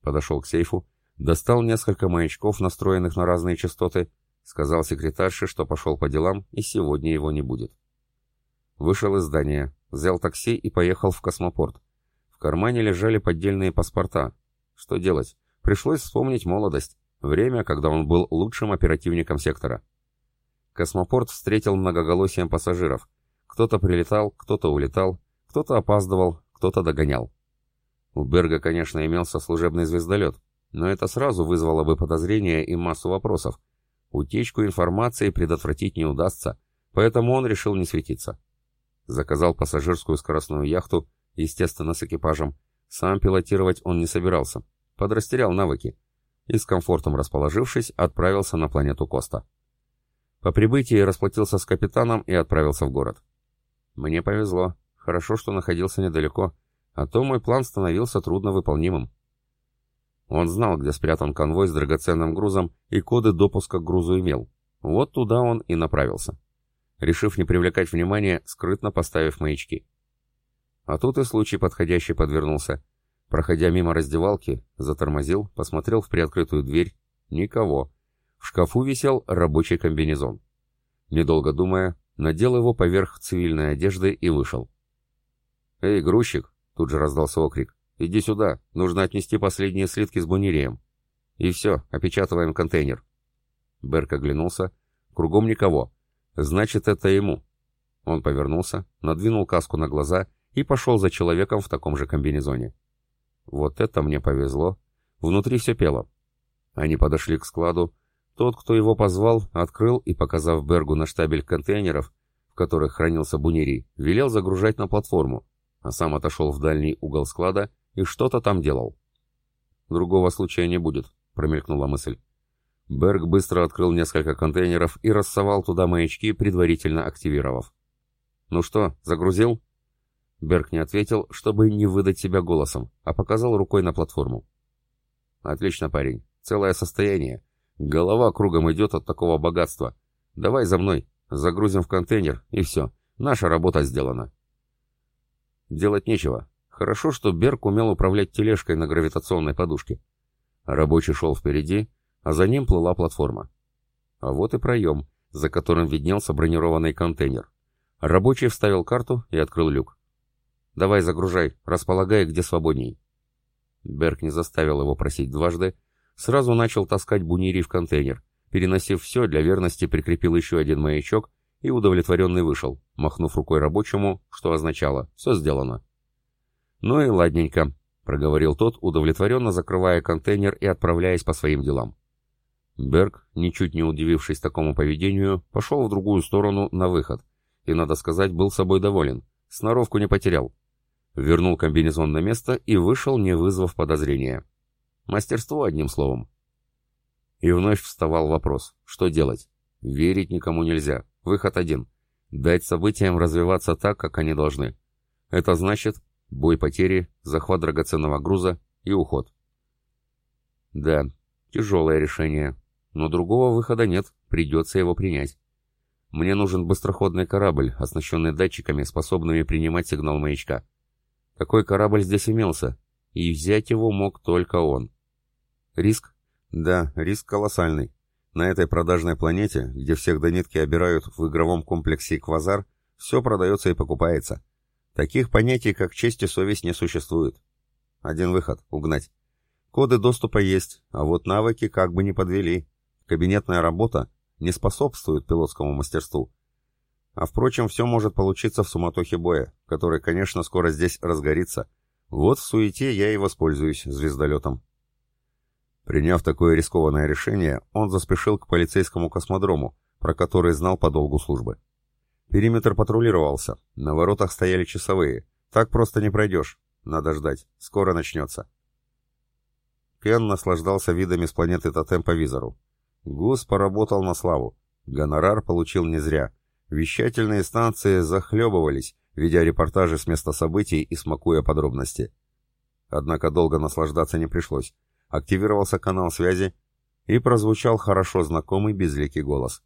Подошел к сейфу, достал несколько маячков, настроенных на разные частоты, сказал секретарше, что пошел по делам, и сегодня его не будет. Вышел из здания, взял такси и поехал в космопорт. В кармане лежали поддельные паспорта. Что делать? Пришлось вспомнить молодость, время, когда он был лучшим оперативником сектора. Космопорт встретил многоголосием пассажиров. Кто-то прилетал, кто-то улетал, кто-то опаздывал, кто-то догонял. У Берга, конечно, имелся служебный звездолет, но это сразу вызвало бы подозрения и массу вопросов. Утечку информации предотвратить не удастся, поэтому он решил не светиться. Заказал пассажирскую скоростную яхту, естественно, с экипажем. Сам пилотировать он не собирался, подрастерял навыки и с комфортом расположившись, отправился на планету Коста. По прибытии расплатился с капитаном и отправился в город. Мне повезло. Хорошо, что находился недалеко, а то мой план становился трудновыполнимым. Он знал, где спрятан конвой с драгоценным грузом и коды допуска к грузу имел. Вот туда он и направился. Решив не привлекать внимания, скрытно поставив маячки. А тут и случай подходящий подвернулся. Проходя мимо раздевалки, затормозил, посмотрел в приоткрытую дверь. Никого. В шкафу висел рабочий комбинезон. Недолго думая, надел его поверх цивильной одежды и вышел. «Эй, грузчик!» — тут же раздался окрик. «Иди сюда, нужно отнести последние слитки с бунирием». «И все, опечатываем контейнер». Берк оглянулся. Кругом никого. «Значит, это ему». Он повернулся, надвинул каску на глаза и пошел за человеком в таком же комбинезоне. Вот это мне повезло. Внутри все пело. Они подошли к складу. Тот, кто его позвал, открыл и, показав Бергу на штабель контейнеров, в которых хранился бунерий, велел загружать на платформу, а сам отошел в дальний угол склада и что-то там делал. «Другого случая не будет», — промелькнула мысль. Берг быстро открыл несколько контейнеров и рассовал туда маячки, предварительно активировав. «Ну что, загрузил?» Берг не ответил, чтобы не выдать себя голосом, а показал рукой на платформу. «Отлично, парень. Целое состояние. Голова кругом идет от такого богатства. Давай за мной. Загрузим в контейнер, и все. Наша работа сделана». Делать нечего. Хорошо, что Берг умел управлять тележкой на гравитационной подушке. Рабочий шел впереди, а за ним плыла платформа. А вот и проем, за которым виднелся бронированный контейнер. Рабочий вставил карту и открыл люк. Давай загружай, располагай, где свободней. Берг не заставил его просить дважды, сразу начал таскать бунири в контейнер, переносив все, для верности прикрепил еще один маячок и удовлетворенный вышел, махнув рукой рабочему, что означало «все сделано». «Ну и ладненько», — проговорил тот, удовлетворенно закрывая контейнер и отправляясь по своим делам. Берг, ничуть не удивившись такому поведению, пошел в другую сторону на выход, и, надо сказать, был собой доволен, сноровку не потерял вернул комбинезон на место и вышел, не вызвав подозрения. Мастерство, одним словом. И вновь вставал вопрос, что делать? Верить никому нельзя. Выход один. Дать событиям развиваться так, как они должны. Это значит бой потери, захват драгоценного груза и уход. Да, тяжелое решение, но другого выхода нет, придется его принять. Мне нужен быстроходный корабль, оснащенный датчиками, способными принимать сигнал маячка. Такой корабль здесь имелся, и взять его мог только он. Риск? Да, риск колоссальный. На этой продажной планете, где всех до нитки обирают в игровом комплексе «Квазар», все продается и покупается. Таких понятий, как честь и совесть, не существует. Один выход — угнать. Коды доступа есть, а вот навыки как бы не подвели. Кабинетная работа не способствует пилотскому мастерству. А впрочем, все может получиться в суматохе боя, который, конечно, скоро здесь разгорится. Вот в суете я и воспользуюсь звездолетом. Приняв такое рискованное решение, он заспешил к полицейскому космодрому, про который знал по долгу службы. Периметр патрулировался, на воротах стояли часовые. Так просто не пройдешь. Надо ждать, скоро начнется. Кен наслаждался видами с планеты Тотем по визору. Гус поработал на славу. Гонорар получил не зря. Вещательные станции захлебывались, ведя репортажи с места событий и смакуя подробности. Однако долго наслаждаться не пришлось. Активировался канал связи, и прозвучал хорошо знакомый безликий голос.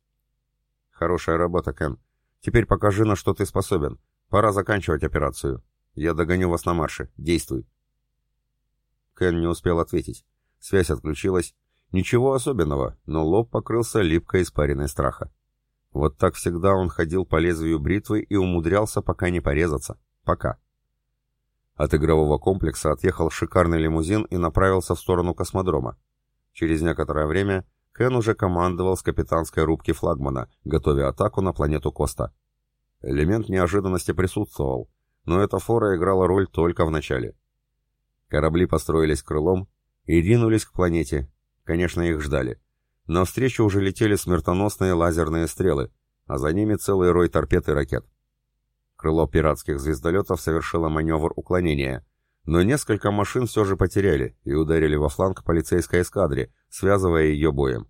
«Хорошая работа, Кен. Теперь покажи, на что ты способен. Пора заканчивать операцию. Я догоню вас на марше. Действуй». Кен не успел ответить. Связь отключилась. Ничего особенного, но лоб покрылся липкой испариной страха. Вот так всегда он ходил по лезвию бритвы и умудрялся пока не порезаться. Пока. От игрового комплекса отъехал шикарный лимузин и направился в сторону космодрома. Через некоторое время Кен уже командовал с капитанской рубки флагмана, готовя атаку на планету Коста. Элемент неожиданности присутствовал, но эта фора играла роль только в начале. Корабли построились крылом и ринулись к планете. Конечно, их ждали. Навстречу уже летели смертоносные лазерные стрелы, а за ними целый рой торпед и ракет. Крыло пиратских звездолетов совершило маневр уклонения, но несколько машин все же потеряли и ударили во фланг полицейской эскадре, связывая ее боем.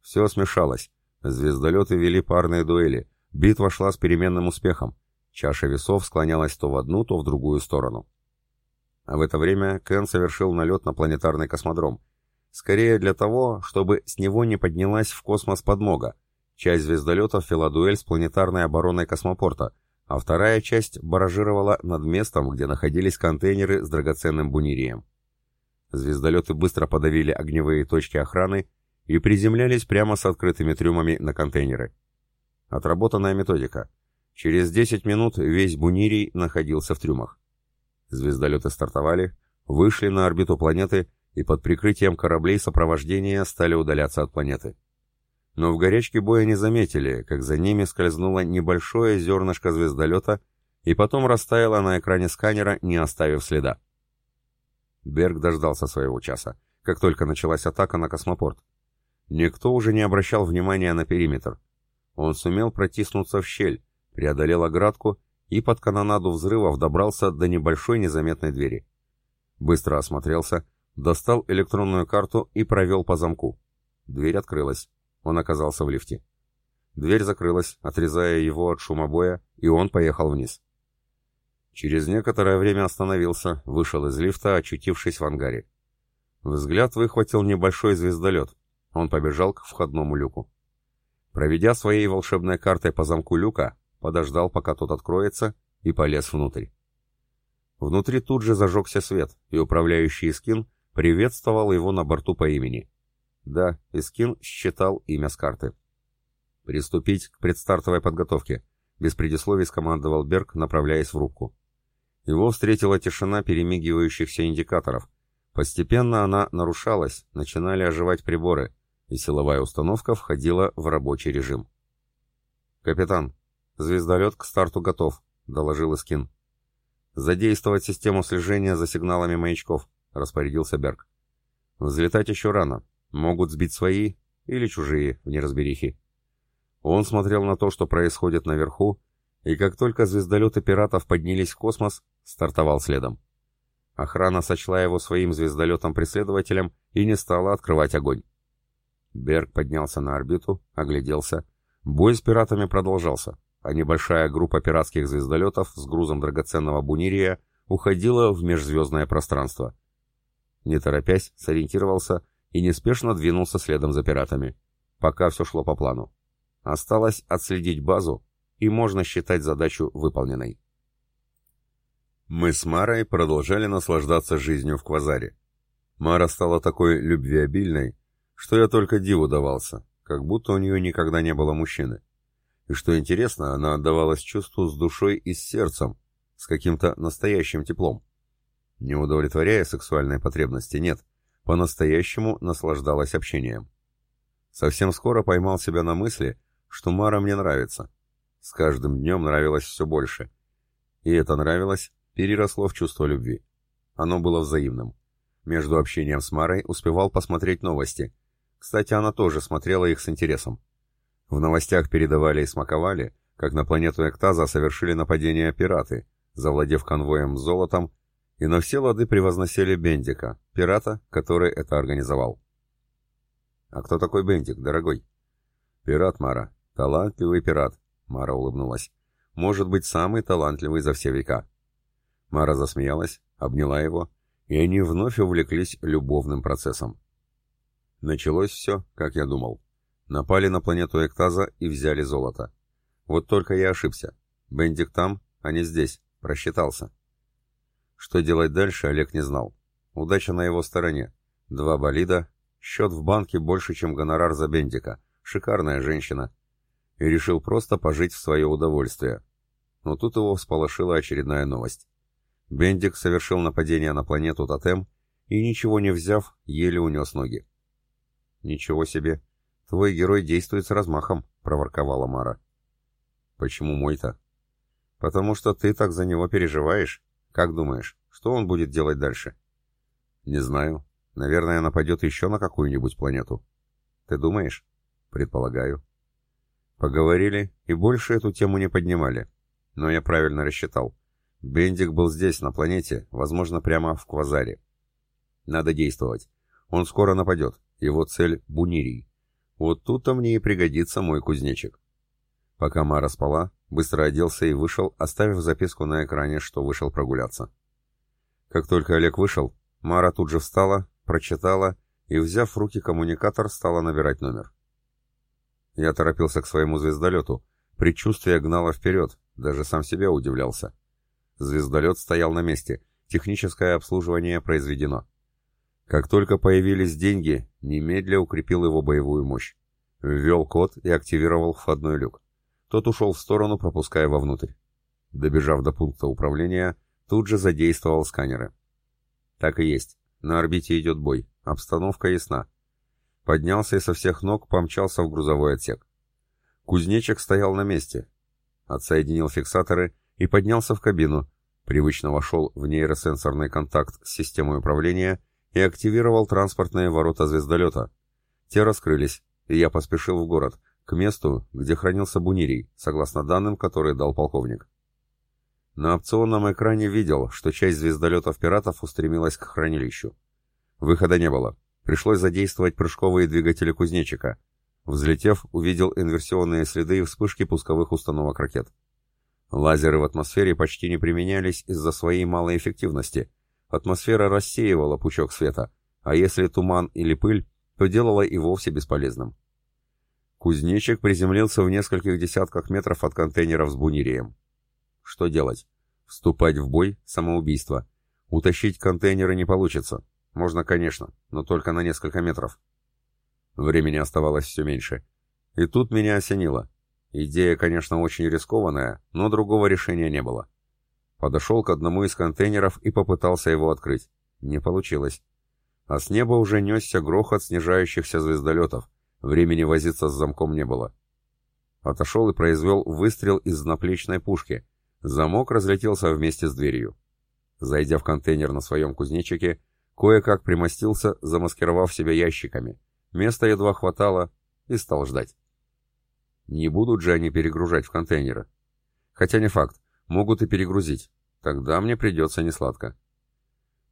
Все смешалось. Звездолеты вели парные дуэли. Битва шла с переменным успехом. Чаша весов склонялась то в одну, то в другую сторону. А в это время Кен совершил налет на планетарный космодром, Скорее для того, чтобы с него не поднялась в космос подмога. Часть звездолетов вела дуэль с планетарной обороной космопорта, а вторая часть баражировала над местом, где находились контейнеры с драгоценным бунирием. Звездолеты быстро подавили огневые точки охраны и приземлялись прямо с открытыми трюмами на контейнеры. Отработанная методика. Через 10 минут весь Бунирий находился в трюмах. Звездолеты стартовали, вышли на орбиту планеты и под прикрытием кораблей сопровождения стали удаляться от планеты. Но в горячке боя не заметили, как за ними скользнуло небольшое зернышко звездолета и потом растаяло на экране сканера, не оставив следа. Берг дождался своего часа, как только началась атака на космопорт. Никто уже не обращал внимания на периметр. Он сумел протиснуться в щель, преодолел оградку и под канонаду взрывов добрался до небольшой незаметной двери. Быстро осмотрелся, достал электронную карту и провел по замку. Дверь открылась. Он оказался в лифте. Дверь закрылась, отрезая его от шума боя, и он поехал вниз. Через некоторое время остановился, вышел из лифта, очутившись в ангаре. Взгляд выхватил небольшой звездолет. Он побежал к входному люку. Проведя своей волшебной картой по замку люка, подождал, пока тот откроется, и полез внутрь. Внутри тут же зажегся свет, и управляющий Искин приветствовал его на борту по имени. Да, Искин считал имя с карты. «Приступить к предстартовой подготовке», — без предисловий скомандовал Берг, направляясь в рубку. Его встретила тишина перемигивающихся индикаторов. Постепенно она нарушалась, начинали оживать приборы, и силовая установка входила в рабочий режим. «Капитан, звездолет к старту готов», — доложил Искин. «Задействовать систему слежения за сигналами маячков», — распорядился Берг. «Взлетать еще рано. Могут сбить свои или чужие в неразберихе». Он смотрел на то, что происходит наверху, и как только звездолеты пиратов поднялись в космос, стартовал следом. Охрана сочла его своим звездолетом-преследователем и не стала открывать огонь. Берг поднялся на орбиту, огляделся. Бой с пиратами продолжался, а небольшая группа пиратских звездолетов с грузом драгоценного бунирия уходила в межзвездное пространство. Не торопясь, сориентировался и неспешно двинулся следом за пиратами. Пока все шло по плану. Осталось отследить базу, и можно считать задачу выполненной. Мы с Марой продолжали наслаждаться жизнью в Квазаре. Мара стала такой любвеобильной, что я только диву давался, как будто у нее никогда не было мужчины. И что интересно, она отдавалась чувству с душой и с сердцем, с каким-то настоящим теплом. Не удовлетворяя сексуальной потребности, нет, по-настоящему наслаждалась общением. Совсем скоро поймал себя на мысли, что Мара мне нравится. С каждым днем нравилось все больше. И это нравилось переросло в чувство любви. Оно было взаимным. Между общением с Марой успевал посмотреть новости. Кстати, она тоже смотрела их с интересом. В новостях передавали и смаковали, как на планету Эктаза совершили нападение пираты, завладев конвоем с золотом, и на все лады превозносили Бендика, пирата, который это организовал. «А кто такой Бендик, дорогой?» «Пират, Мара. Талантливый пират», — Мара улыбнулась. «Может быть, самый талантливый за все века». Мара засмеялась, обняла его, и они вновь увлеклись любовным процессом. Началось все, как я думал. Напали на планету Эктаза и взяли золото. Вот только я ошибся. Бендик там, а не здесь. Просчитался. Что делать дальше, Олег не знал. Удача на его стороне. Два болида, счет в банке больше, чем гонорар за Бендика. Шикарная женщина. И решил просто пожить в свое удовольствие. Но тут его всполошила очередная новость. Бендик совершил нападение на планету Тотем и, ничего не взяв, еле унес ноги. «Ничего себе! Твой герой действует с размахом», — проворковала Мара. «Почему мой-то?» «Потому что ты так за него переживаешь. Как думаешь, что он будет делать дальше?» «Не знаю. Наверное, нападет еще на какую-нибудь планету». «Ты думаешь?» «Предполагаю». Поговорили и больше эту тему не поднимали. Но я правильно рассчитал. Бендик был здесь, на планете, возможно, прямо в Квазаре. Надо действовать. Он скоро нападет. Его цель — Бунирий. Вот тут-то мне и пригодится мой кузнечик. Пока Мара спала, быстро оделся и вышел, оставив записку на экране, что вышел прогуляться. Как только Олег вышел, Мара тут же встала, прочитала и, взяв в руки коммуникатор, стала набирать номер. Я торопился к своему звездолету. Предчувствие гнало вперед, даже сам себе удивлялся. Звездолет стоял на месте, техническое обслуживание произведено. Как только появились деньги, немедля укрепил его боевую мощь. Ввел код и активировал входной люк. Тот ушел в сторону, пропуская вовнутрь. Добежав до пункта управления, тут же задействовал сканеры. Так и есть. На орбите идет бой. Обстановка ясна. Поднялся и со всех ног помчался в грузовой отсек. Кузнечик стоял на месте. Отсоединил фиксаторы и поднялся в кабину. Привычно вошел в нейросенсорный контакт с системой управления и активировал транспортные ворота звездолета. Те раскрылись, и я поспешил в город, к месту, где хранился Бунирий, согласно данным, которые дал полковник. На опционном экране видел, что часть звездолетов пиратов устремилась к хранилищу. Выхода не было. Пришлось задействовать прыжковые двигатели кузнечика. Взлетев, увидел инверсионные следы и вспышки пусковых установок ракет. Лазеры в атмосфере почти не применялись из-за своей малой эффективности. Атмосфера рассеивала пучок света, а если туман или пыль, то делала и вовсе бесполезным. Кузнечик приземлился в нескольких десятках метров от контейнеров с бунирием. Что делать? Вступать в бой – самоубийство. Утащить контейнеры не получится. Можно, конечно, но только на несколько метров. Времени оставалось все меньше. И тут меня осенило. Идея, конечно, очень рискованная, но другого решения не было. Подошел к одному из контейнеров и попытался его открыть. Не получилось. А с неба уже несся грохот снижающихся звездолетов. Времени возиться с замком не было. Отошел и произвел выстрел из наплечной пушки. Замок разлетелся вместе с дверью. Зайдя в контейнер на своем кузнечике, кое-как примостился, замаскировав себя ящиками. Места едва хватало и стал ждать. Не будут же они перегружать в контейнеры. Хотя не факт, могут и перегрузить. Тогда мне придется несладко.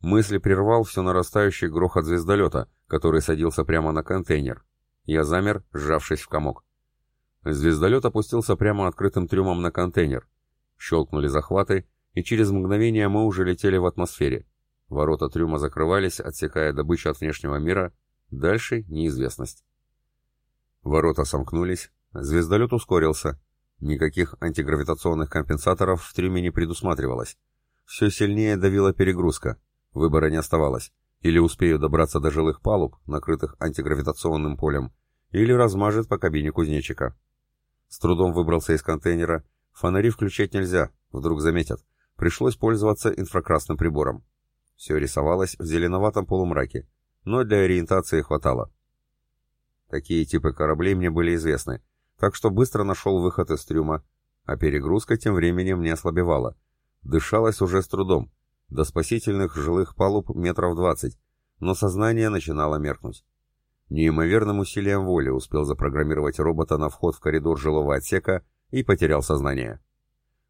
Мысли прервал все нарастающий грохот звездолета, который садился прямо на контейнер. Я замер, сжавшись в комок. Звездолет опустился прямо открытым трюмом на контейнер. Щелкнули захваты, и через мгновение мы уже летели в атмосфере. Ворота трюма закрывались, отсекая добычу от внешнего мира, Дальше неизвестность. Ворота сомкнулись, звездолет ускорился. Никаких антигравитационных компенсаторов в трюме не предусматривалось. Все сильнее давила перегрузка. Выбора не оставалось. Или успею добраться до жилых палуб, накрытых антигравитационным полем, или размажет по кабине кузнечика. С трудом выбрался из контейнера. Фонари включать нельзя, вдруг заметят. Пришлось пользоваться инфракрасным прибором. Все рисовалось в зеленоватом полумраке но для ориентации хватало. Такие типы кораблей мне были известны, так что быстро нашел выход из трюма, а перегрузка тем временем не ослабевала. Дышалось уже с трудом, до спасительных жилых палуб метров двадцать, но сознание начинало меркнуть. Неимоверным усилием воли успел запрограммировать робота на вход в коридор жилого отсека и потерял сознание.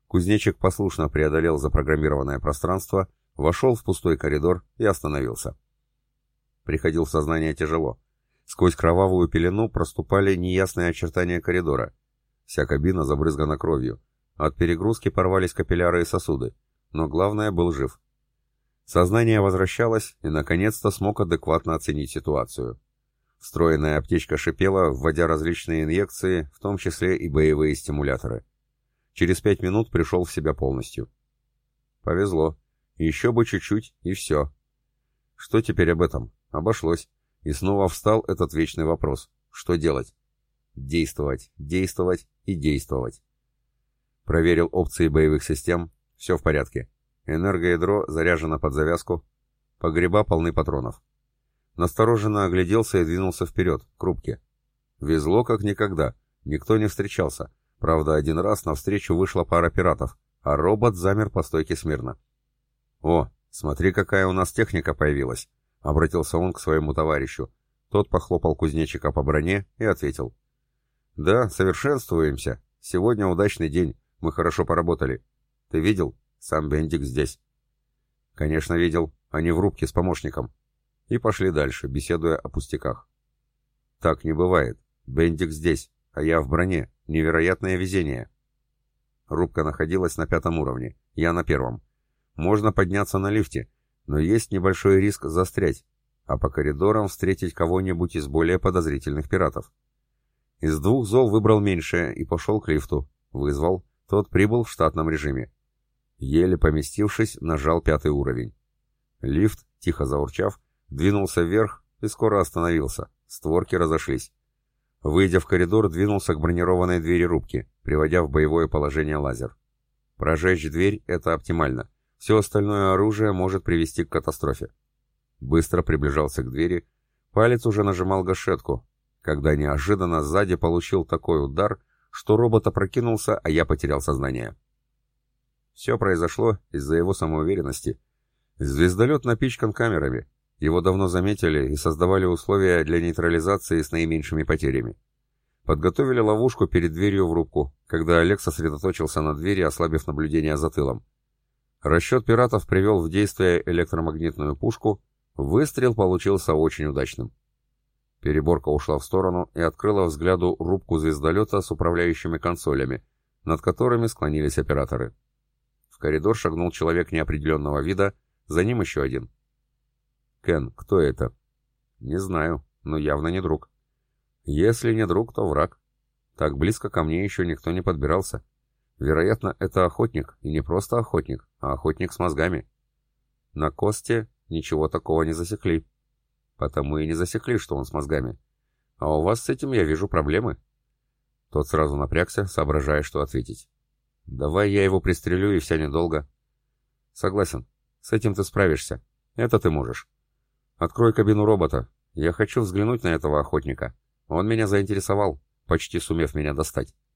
Кузнечик послушно преодолел запрограммированное пространство, вошел в пустой коридор и остановился приходил в сознание тяжело. Сквозь кровавую пелену проступали неясные очертания коридора. Вся кабина забрызгана кровью. От перегрузки порвались капилляры и сосуды. Но главное, был жив. Сознание возвращалось и, наконец-то, смог адекватно оценить ситуацию. Встроенная аптечка шипела, вводя различные инъекции, в том числе и боевые стимуляторы. Через пять минут пришел в себя полностью. Повезло. Еще бы чуть-чуть, и все. Что теперь об этом? Обошлось. И снова встал этот вечный вопрос. Что делать? Действовать, действовать и действовать. Проверил опции боевых систем. Все в порядке. Энергоядро заряжено под завязку. Погреба полны патронов. Настороженно огляделся и двинулся вперед, к рубке. Везло как никогда. Никто не встречался. Правда, один раз навстречу вышла пара пиратов, а робот замер по стойке смирно. «О, смотри, какая у нас техника появилась!» — обратился он к своему товарищу. Тот похлопал кузнечика по броне и ответил. «Да, совершенствуемся. Сегодня удачный день. Мы хорошо поработали. Ты видел? Сам Бендик здесь». «Конечно, видел. Они в рубке с помощником». И пошли дальше, беседуя о пустяках. «Так не бывает. Бендик здесь, а я в броне. Невероятное везение». Рубка находилась на пятом уровне, я на первом. Можно подняться на лифте, но есть небольшой риск застрять, а по коридорам встретить кого-нибудь из более подозрительных пиратов. Из двух зол выбрал меньшее и пошел к лифту. Вызвал, Тот прибыл в штатном режиме. Еле поместившись, нажал пятый уровень. Лифт, тихо заурчав, двинулся вверх и скоро остановился. Створки разошлись. Выйдя в коридор, двинулся к бронированной двери рубки, приводя в боевое положение лазер. Прожечь дверь — это оптимально. Все остальное оружие может привести к катастрофе. Быстро приближался к двери, палец уже нажимал гашетку, когда неожиданно сзади получил такой удар, что робот опрокинулся, а я потерял сознание. Все произошло из-за его самоуверенности. Звездолет напичкан камерами. Его давно заметили и создавали условия для нейтрализации с наименьшими потерями. Подготовили ловушку перед дверью в рубку, когда Олег сосредоточился на двери, ослабив наблюдение за тылом. Расчет пиратов привел в действие электромагнитную пушку, выстрел получился очень удачным. Переборка ушла в сторону и открыла взгляду рубку звездолета с управляющими консолями, над которыми склонились операторы. В коридор шагнул человек неопределенного вида, за ним еще один. «Кен, кто это?» «Не знаю, но явно не друг». «Если не друг, то враг. Так близко ко мне еще никто не подбирался. Вероятно, это охотник, и не просто охотник, а охотник с мозгами. На Косте ничего такого не засекли. Потому и не засекли, что он с мозгами. А у вас с этим, я вижу, проблемы. Тот сразу напрягся, соображая, что ответить. Давай я его пристрелю, и вся недолго. Согласен. С этим ты справишься. Это ты можешь. Открой кабину робота. Я хочу взглянуть на этого охотника. Он меня заинтересовал, почти сумев меня достать.